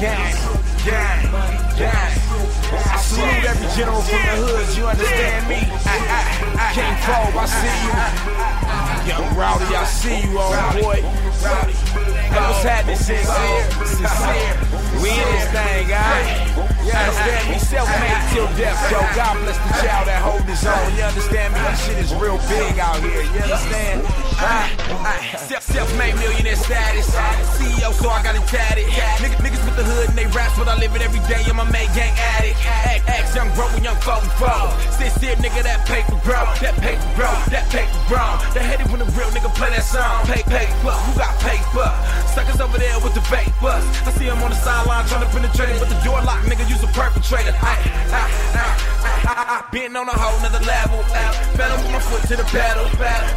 gang, gang, gang. I salute every general from the hoods, you understand me? King Fob, I see you. Yung Rowdy, I see you, old boy. Hey, what's happening, sincere? Sincere. We in this thing, alright? You understand me? Self-made till death, yo. God bless the child that hold his own. You understand me? This shit is real big out here. You understand? Self-made millionaire status. CEO, so I got it tatted. Niggas, niggas with the hood and they raps, but I live it every day. I'm a made gang addict. Act, act, young bro, young folk, bro. Sincere nigga, that paper bro. That paper bro. That paper bro. They hate it when a real nigga play that song. Pay, paper. Who got paper? Suckers over there with the bus. I see him on the sideline trying to penetrate, but the door locked, nigga, use a perpetrator. I, I, I, I, I, been on a whole nother level. Foot to the pedal.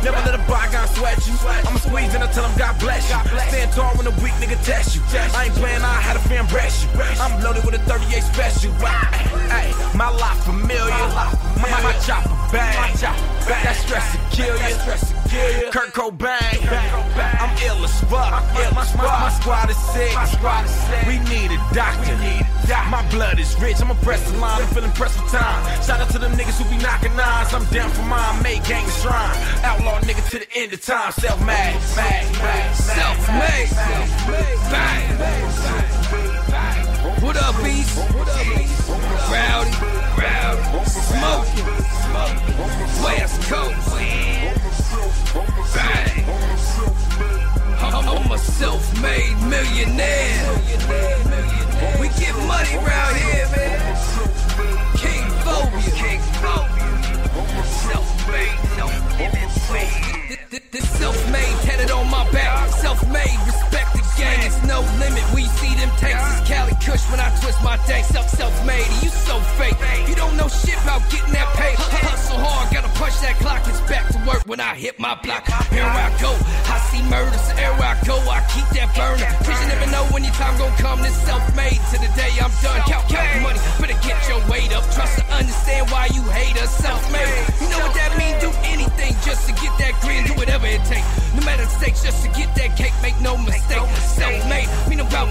Never let a bygone sweat you. I'ma squeeze and I tell him God bless you. Stand tall when a weak nigga test you. I ain't playing, I had a fan breast you. I'm loaded with a 38 special. My life familiar. My, my, my chopper bang. That stress to kill you. Kurt Cobain. I'm ill as fuck. My, my, my squad is sick. We need a doctor. My blood is rich. I'm a press the line. I'm feeling pressed for time. Shout out to them niggas who be knocking eyes. I'm down for mine. Make gang shrine. Outlaw nigga to the end of time. Self-made. Self-made. Bang. What about getting that pay. Hustle hard, gotta push that clock. It's back to work when I hit my block. Here I go, I see murder, so everywhere I go, I keep that burner. Cause you never know when your time gon' come. This self-made to the day I'm done. Count, count money, better get your weight up. Trust to understand why you hate us. Self-made, you know what that mean? Do anything just to get that green. Do whatever it takes. No matter the stakes, just to get that cake. Make no mistake.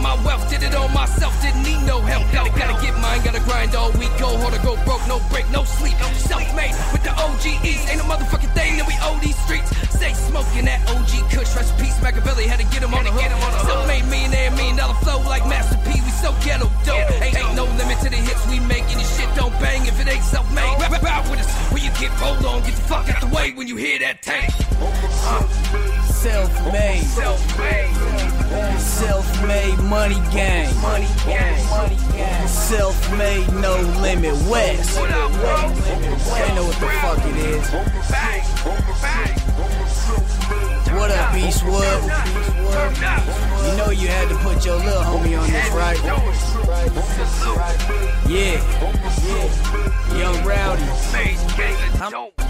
My wealth. Did it all myself, didn't need no help. Gotta, gotta get mine, gotta grind all week. Go hard or go broke, no break, no sleep. Self-made with the OGEs. Ain't no motherfucking thing that we owe these streets. Stay smoking that OG Kush. Recipes Machiavelli had to get him on the hook. Self-made millionaire, million dollar flow like Master P. We so ghetto dope. Ain't, ain't no limit to the hits we making. This shit don't bang if it ain't self-made. Rap, rap out with us. When you get rolled on, get the fuck out the way when you hear that tank. Uh. Self-made. Self-made. Self-made money gang. Money gang. Money gang. Self-made no limit west. What up, bro? They know what the fuck it is. Bang. Bang. What up, Eastwood? You know you had to put your little homie on this, right? Yeah. Yeah. Yung Rowdy. Made gang, don't bang, I'm-.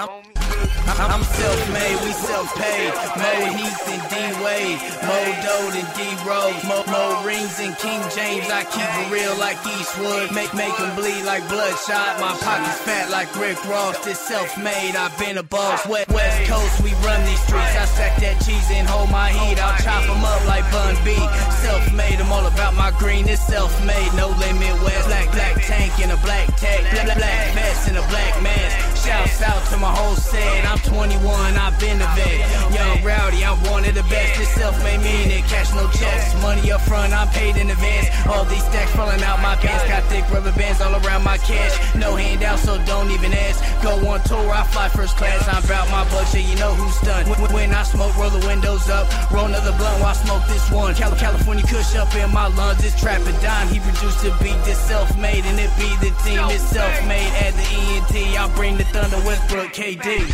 I'm I'm self-made, we self-paid. Mo Heath and D Wade, Mo Doe and D Rose, Mo, Mo Rings and King James. I keep it real like Eastwood, make make 'em bleed like Bloodshot. My pockets fat like Rick Ross. This self-made, I've been a boss. West, West Coast, we run these streets. I stack that cheese and hold my heat. I'll chop 'em up like Bun B. Self-made, I'm all about my green. It's self-made, no limit. West black set. I'm 21, I've been a self-made millionaire, cash no checks. Money up front, I'm paid in advance. All these stacks falling out my pants. Got thick rubber bands all around my cash. No handout, so don't even ask. Go on tour, I fly first class. I'm about my budget, you know who's done. When, I smoke, roll the windows up. Roll another blunt while I smoke this one. Cal- California Kush up in my lungs. This trap and dime. He produced the beat, this self-made, and it be the team. It's self-made at the ENT. I bring the thunder, Westbrook, KD.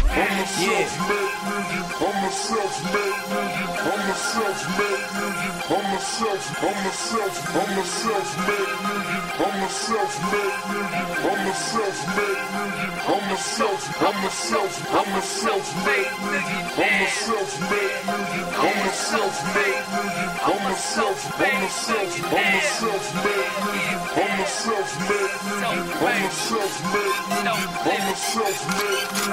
Yeah. A self-made million. I'm a self-made million. I'm a self. I'm a self. I'm a self-made million. I'm a self-made million. I'm a self-made million. I'm a self. I'm a self. I'm a self-made million. I'm a self-made million. I'm a self-made million. I'm a self. I'm a self. I'm a self-made million. I'm a self-made million. I'm a self-made million. I'm a self-made million.